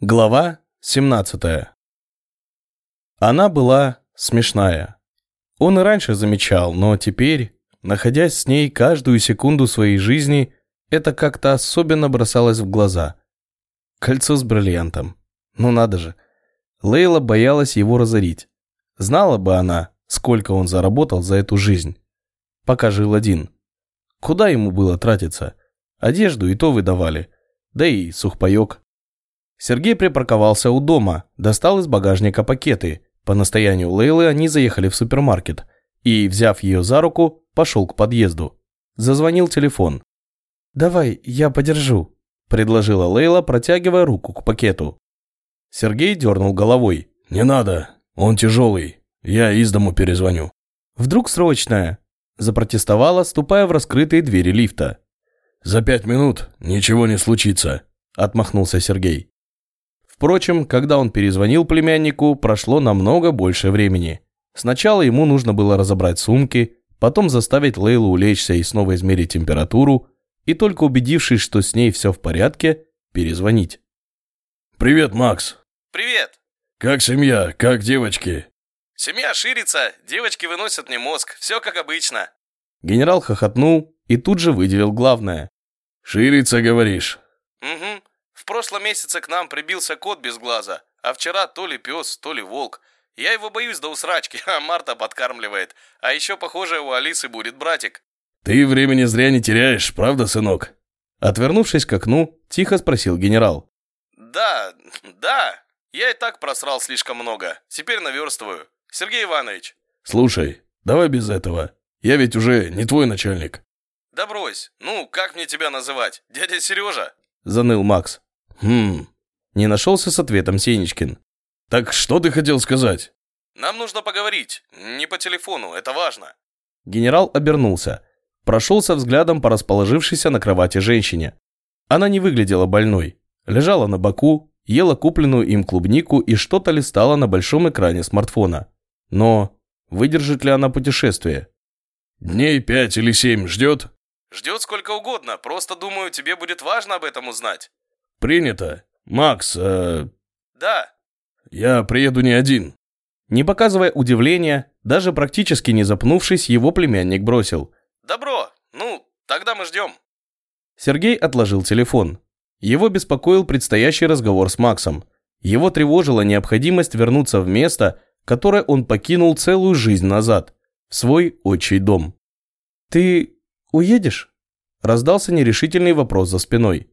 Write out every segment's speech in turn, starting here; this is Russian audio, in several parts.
Глава 17 Она была смешная. Он и раньше замечал, но теперь, находясь с ней каждую секунду своей жизни, это как-то особенно бросалось в глаза. Кольцо с бриллиантом. Ну надо же. Лейла боялась его разорить. Знала бы она, сколько он заработал за эту жизнь. Пока жил один. Куда ему было тратиться? Одежду и то выдавали. Да и сухпайок. Сергей припарковался у дома, достал из багажника пакеты. По настоянию Лейлы они заехали в супермаркет. И, взяв ее за руку, пошел к подъезду. Зазвонил телефон. «Давай, я подержу», – предложила Лейла, протягивая руку к пакету. Сергей дернул головой. «Не надо, он тяжелый. Я из дому перезвоню». «Вдруг срочное?» – запротестовала, ступая в раскрытые двери лифта. «За пять минут ничего не случится», – отмахнулся Сергей. Впрочем, когда он перезвонил племяннику, прошло намного больше времени. Сначала ему нужно было разобрать сумки, потом заставить Лейлу улечься и снова измерить температуру, и только убедившись, что с ней все в порядке, перезвонить. «Привет, Макс!» «Привет!» «Как семья? Как девочки?» «Семья ширится, девочки выносят мне мозг, все как обычно». Генерал хохотнул и тут же выделил главное. «Ширится, говоришь?» «Угу. В прошлом месяце к нам прибился кот без глаза, а вчера то ли пес, то ли волк. Я его боюсь до усрачки, а Марта подкармливает. А еще, похоже, у Алисы будет братик». «Ты времени зря не теряешь, правда, сынок?» Отвернувшись к окну, тихо спросил генерал. «Да, да. Я и так просрал слишком много. Теперь наверстываю. Сергей Иванович». «Слушай, давай без этого. Я ведь уже не твой начальник». «Да брось. Ну, как мне тебя называть? Дядя Сережа?» Заныл Макс. «Хм...» Не нашелся с ответом Сенечкин. «Так что ты хотел сказать?» «Нам нужно поговорить. Не по телефону, это важно». Генерал обернулся. Прошелся взглядом по расположившейся на кровати женщине. Она не выглядела больной. Лежала на боку, ела купленную им клубнику и что-то листала на большом экране смартфона. Но выдержит ли она путешествие? «Дней пять или семь ждет?» «Ждет сколько угодно, просто думаю, тебе будет важно об этом узнать». «Принято. Макс, э...» «Да». «Я приеду не один». Не показывая удивления, даже практически не запнувшись, его племянник бросил. «Добро. Ну, тогда мы ждем». Сергей отложил телефон. Его беспокоил предстоящий разговор с Максом. Его тревожила необходимость вернуться в место, которое он покинул целую жизнь назад, в свой отчий дом. «Ты уедешь?» Раздался нерешительный вопрос за спиной.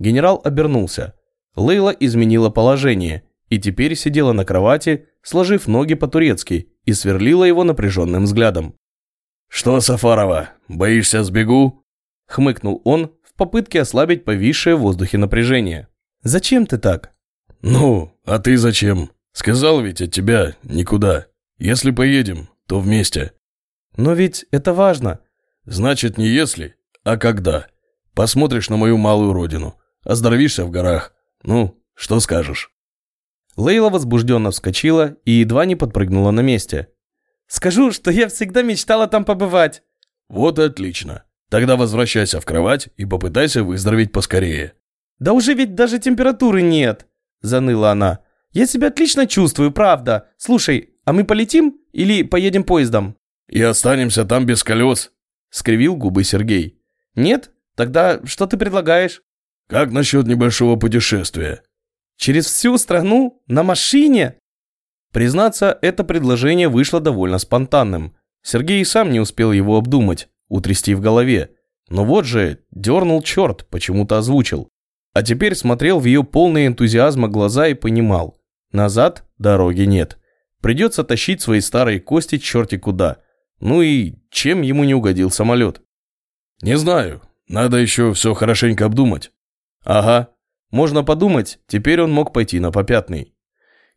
Генерал обернулся. Лейла изменила положение и теперь сидела на кровати, сложив ноги по-турецки, и сверлила его напряженным взглядом. «Что, Сафарова, боишься сбегу?» Хмыкнул он в попытке ослабить повисшее в воздухе напряжение. «Зачем ты так?» «Ну, а ты зачем? Сказал ведь от тебя никуда. Если поедем, то вместе». «Но ведь это важно». «Значит, не если, а когда. Посмотришь на мою малую родину. Оздоровишься в горах. Ну, что скажешь?» Лейла возбужденно вскочила и едва не подпрыгнула на месте. «Скажу, что я всегда мечтала там побывать». «Вот и отлично. Тогда возвращайся в кровать и попытайся выздороветь поскорее». «Да уже ведь даже температуры нет», – заныла она. «Я себя отлично чувствую, правда. Слушай, а мы полетим или поедем поездом?» «И останемся там без колес», – скривил губы Сергей. «Нет? Тогда что ты предлагаешь?» Как насчет небольшого путешествия? Через всю страну? На машине? Признаться, это предложение вышло довольно спонтанным. Сергей и сам не успел его обдумать, утрясти в голове. Но вот же, дернул черт, почему-то озвучил. А теперь смотрел в ее полные энтузиазма глаза и понимал. Назад дороги нет. Придется тащить свои старые кости черти куда. Ну и чем ему не угодил самолет? Не знаю. Надо еще все хорошенько обдумать. Ага, можно подумать, теперь он мог пойти на попятный.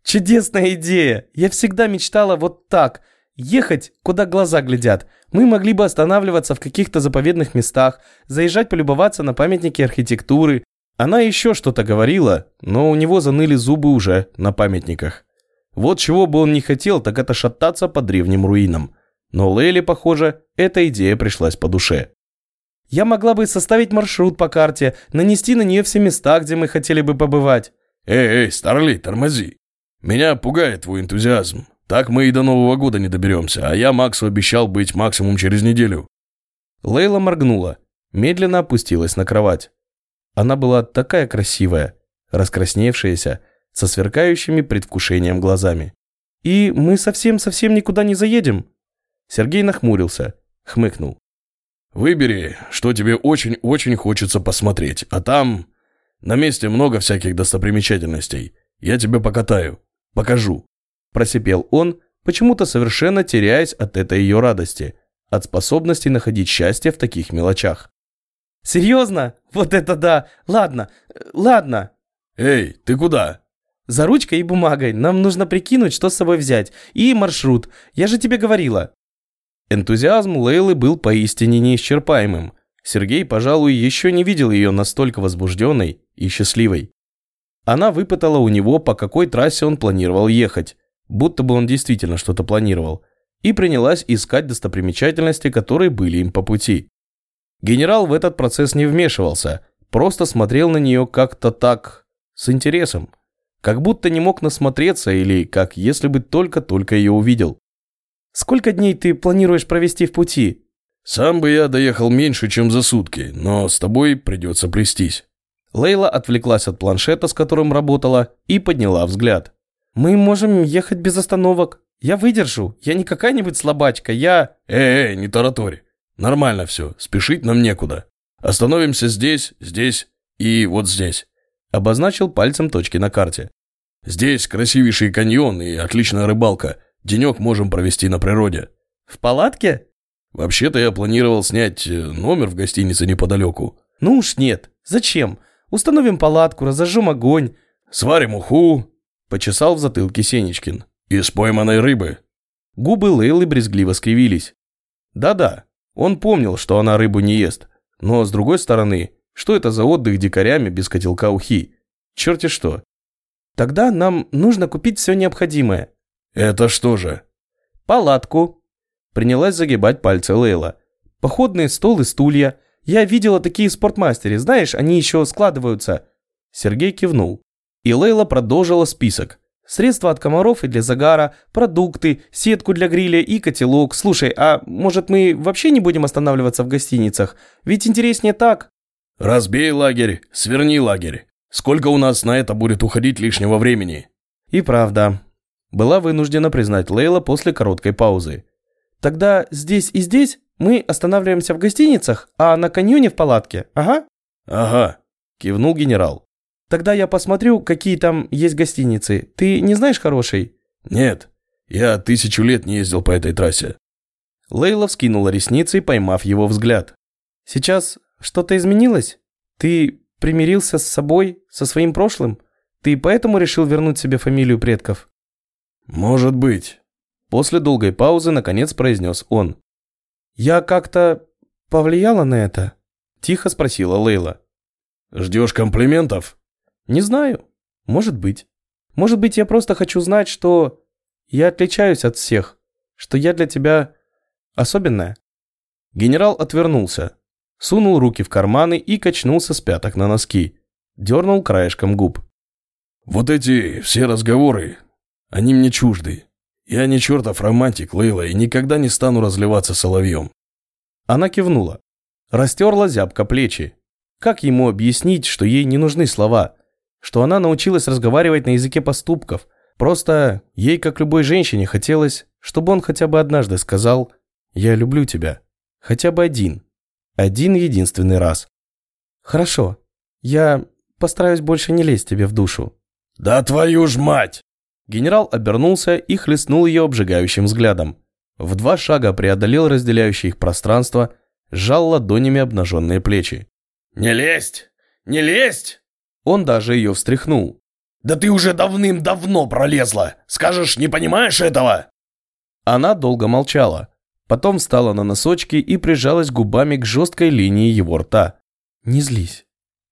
Чудесная идея! Я всегда мечтала вот так. Ехать, куда глаза глядят. Мы могли бы останавливаться в каких-то заповедных местах, заезжать полюбоваться на памятники архитектуры. Она еще что-то говорила, но у него заныли зубы уже на памятниках. Вот чего бы он не хотел, так это шататься по древним руинам. Но Лейле, похоже, эта идея пришлась по душе. Я могла бы составить маршрут по карте, нанести на нее все места, где мы хотели бы побывать. Эй, эй, Старли, тормози. Меня пугает твой энтузиазм. Так мы и до Нового года не доберемся, а я Максу обещал быть максимум через неделю». Лейла моргнула, медленно опустилась на кровать. Она была такая красивая, раскрасневшаяся, со сверкающими предвкушением глазами. «И мы совсем-совсем никуда не заедем?» Сергей нахмурился, хмыкнул. «Выбери, что тебе очень-очень хочется посмотреть, а там на месте много всяких достопримечательностей. Я тебя покатаю, покажу». Просипел он, почему-то совершенно теряясь от этой ее радости, от способности находить счастье в таких мелочах. «Серьезно? Вот это да! Ладно, ладно!» «Эй, ты куда?» «За ручкой и бумагой. Нам нужно прикинуть, что с собой взять. И маршрут. Я же тебе говорила». Энтузиазм Лейлы был поистине неисчерпаемым. Сергей, пожалуй, еще не видел ее настолько возбужденной и счастливой. Она выпытала у него, по какой трассе он планировал ехать, будто бы он действительно что-то планировал, и принялась искать достопримечательности, которые были им по пути. Генерал в этот процесс не вмешивался, просто смотрел на нее как-то так, с интересом, как будто не мог насмотреться или как если бы только-только ее увидел. «Сколько дней ты планируешь провести в пути?» «Сам бы я доехал меньше, чем за сутки, но с тобой придется плестись». Лейла отвлеклась от планшета, с которым работала, и подняла взгляд. «Мы можем ехать без остановок. Я выдержу. Я не какая-нибудь слабачка, я...» «Эй, эй, не тараторь. Нормально все, спешить нам некуда. Остановимся здесь, здесь и вот здесь». Обозначил пальцем точки на карте. «Здесь красивейший каньон и отличная рыбалка. Денек можем провести на природе». «В палатке?» «Вообще-то я планировал снять э, номер в гостинице неподалеку». «Ну уж нет. Зачем? Установим палатку, разожжем огонь». «Сварим уху», – почесал в затылке Сенечкин. «Из пойманной рыбы». Губы Лейлы брезгливо скривились. Да-да, он помнил, что она рыбу не ест. Но, с другой стороны, что это за отдых дикарями без котелка ухи? Черти что. Тогда нам нужно купить все необходимое. «Это что же?» «Палатку». Принялась загибать пальцы Лейла. «Походный стол и стулья. Я видела такие в спортмастере, знаешь, они еще складываются». Сергей кивнул. И Лейла продолжила список. Средства от комаров и для загара, продукты, сетку для гриля и котелок. Слушай, а может мы вообще не будем останавливаться в гостиницах? Ведь интереснее так. Разбей лагерь, сверни лагерь. Сколько у нас на это будет уходить лишнего времени? И правда. Была вынуждена признать Лейла после короткой паузы. Тогда здесь и здесь мы останавливаемся в гостиницах, а на каньоне в палатке. Ага. Ага, кивнул генерал. Тогда я посмотрю, какие там есть гостиницы. Ты не знаешь хорошей? Нет, я тысячу лет не ездил по этой трассе. Лейла вскинула ресницы, поймав его взгляд. Сейчас что-то изменилось? Ты примирился с собой, со своим прошлым? Ты поэтому решил вернуть себе фамилию предков? Может быть. После долгой паузы наконец произнес он. Я как-то повлияла на это? Тихо спросила Лейла. Ждешь комплиментов? Не знаю. Может быть. Может быть, я просто хочу знать, что я отличаюсь от всех, что я для тебя особенная. Генерал отвернулся, сунул руки в карманы и качнулся с пяток на носки. Дернул краешком губ. «Вот эти все разговоры, они мне чужды. Я не чертов романтик, Лейла, и никогда не стану разливаться соловьем». Она кивнула. Растерла зябко плечи. Как ему объяснить, что ей не нужны слова? что она научилась разговаривать на языке поступков. Просто ей, как любой женщине, хотелось, чтобы он хотя бы однажды сказал «Я люблю тебя». Хотя бы один. Один единственный раз. «Хорошо. Я постараюсь больше не лезть тебе в душу». «Да твою ж мать!» Генерал обернулся и хлестнул ее обжигающим взглядом. В два шага преодолел разделяющее их пространство, сжал ладонями обнаженные плечи. «Не лезть! Не лезть!» Он даже ее встряхнул. «Да ты уже давным-давно пролезла! Скажешь, не понимаешь этого?» Она долго молчала. Потом встала на носочки и прижалась губами к жесткой линии его рта. «Не злись.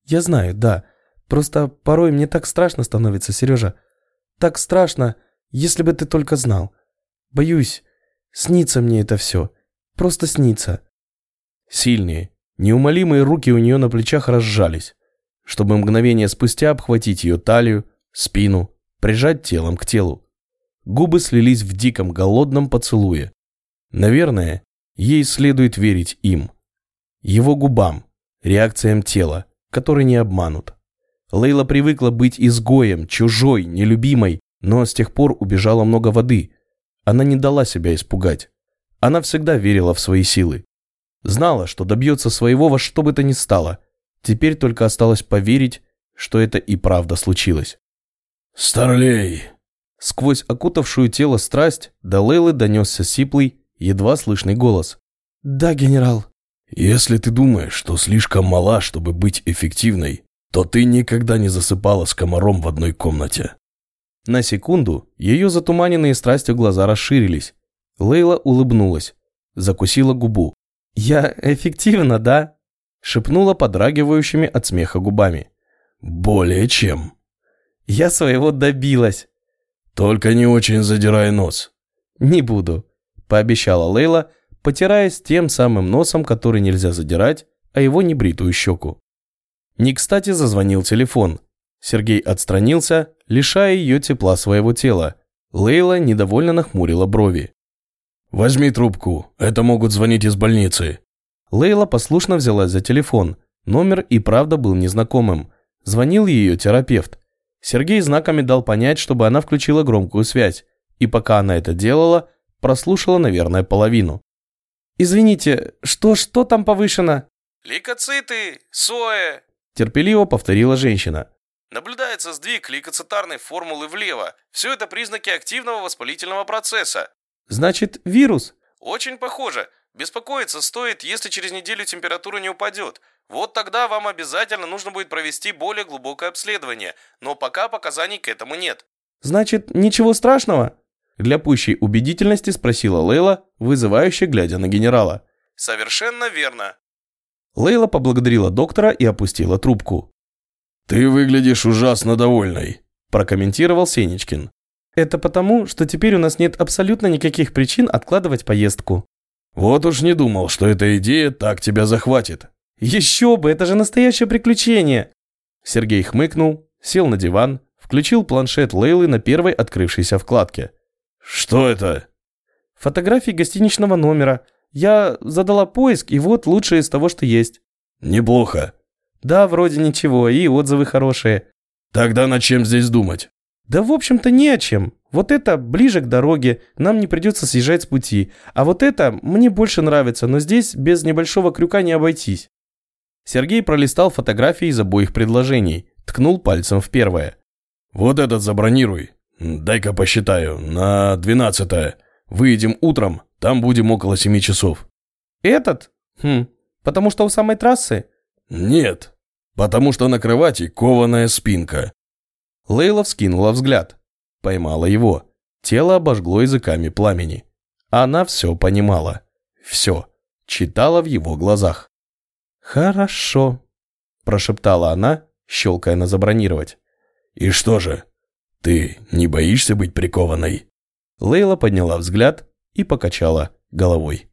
Я знаю, да. Просто порой мне так страшно становится, Сережа. Так страшно, если бы ты только знал. Боюсь, снится мне это все. Просто снится». Сильные, неумолимые руки у нее на плечах разжались чтобы мгновение спустя обхватить ее талию, спину, прижать телом к телу. Губы слились в диком голодном поцелуе. Наверное, ей следует верить им. Его губам, реакциям тела, которые не обманут. Лейла привыкла быть изгоем, чужой, нелюбимой, но с тех пор убежала много воды. Она не дала себя испугать. Она всегда верила в свои силы. Знала, что добьется своего во что бы то ни стало. Теперь только осталось поверить, что это и правда случилось. «Старлей!» Сквозь окутавшую тело страсть до Лейлы донесся сиплый, едва слышный голос. «Да, генерал». «Если ты думаешь, что слишком мала, чтобы быть эффективной, то ты никогда не засыпала с комаром в одной комнате». На секунду ее затуманенные страстью глаза расширились. Лейла улыбнулась, закусила губу. «Я эффективна, да?» шепнула подрагивающими от смеха губами. «Более чем». «Я своего добилась». «Только не очень задирай нос». «Не буду», – пообещала Лейла, потираясь тем самым носом, который нельзя задирать, а его небритую щеку. Не кстати зазвонил телефон. Сергей отстранился, лишая ее тепла своего тела. Лейла недовольно нахмурила брови. «Возьми трубку, это могут звонить из больницы». Лейла послушно взялась за телефон. Номер и правда был незнакомым. Звонил ее терапевт. Сергей знаками дал понять, чтобы она включила громкую связь. И пока она это делала, прослушала, наверное, половину. «Извините, что-что там повышено?» «Лейкоциты, СОЭ», – терпеливо повторила женщина. Наблюдается сдвиг лейкоцитарной формулы влево. Все это признаки активного воспалительного процесса. Значит, вирус? Очень похоже. Беспокоиться стоит, если через неделю температура не упадет. Вот тогда вам обязательно нужно будет провести более глубокое обследование, но пока показаний к этому нет. Значит, ничего страшного? Для пущей убедительности спросила Лейла, вызывающе глядя на генерала. Совершенно верно. Лейла поблагодарила доктора и опустила трубку. «Ты выглядишь ужасно довольной», – прокомментировал Сенечкин. «Это потому, что теперь у нас нет абсолютно никаких причин откладывать поездку». «Вот уж не думал, что эта идея так тебя захватит». «Еще бы, это же настоящее приключение!» Сергей хмыкнул, сел на диван, включил планшет Лейлы на первой открывшейся вкладке. «Что это?» «Фотографии гостиничного номера. Я задала поиск, и вот лучшее из того, что есть». «Неплохо. Да, вроде ничего, и отзывы хорошие. Тогда над чем здесь думать? Да, в общем-то, не о чем. Вот это ближе к дороге, нам не придется съезжать с пути. А вот это мне больше нравится, но здесь без небольшого крюка не обойтись. Сергей пролистал фотографии из обоих предложений, ткнул пальцем в первое. Вот этот забронируй. Дай-ка посчитаю. На двенадцатое. Выедем утром, там будем около семи часов. Этот? Хм, потому что у самой трассы? «Нет, потому что на кровати кованая спинка». Лейла вскинула взгляд. Поймала его. Тело обожгло языками пламени. Она все понимала. Все. Читала в его глазах. «Хорошо», – прошептала она, щелкая на забронировать. «И что же, ты не боишься быть прикованной?» Лейла подняла взгляд и покачала головой.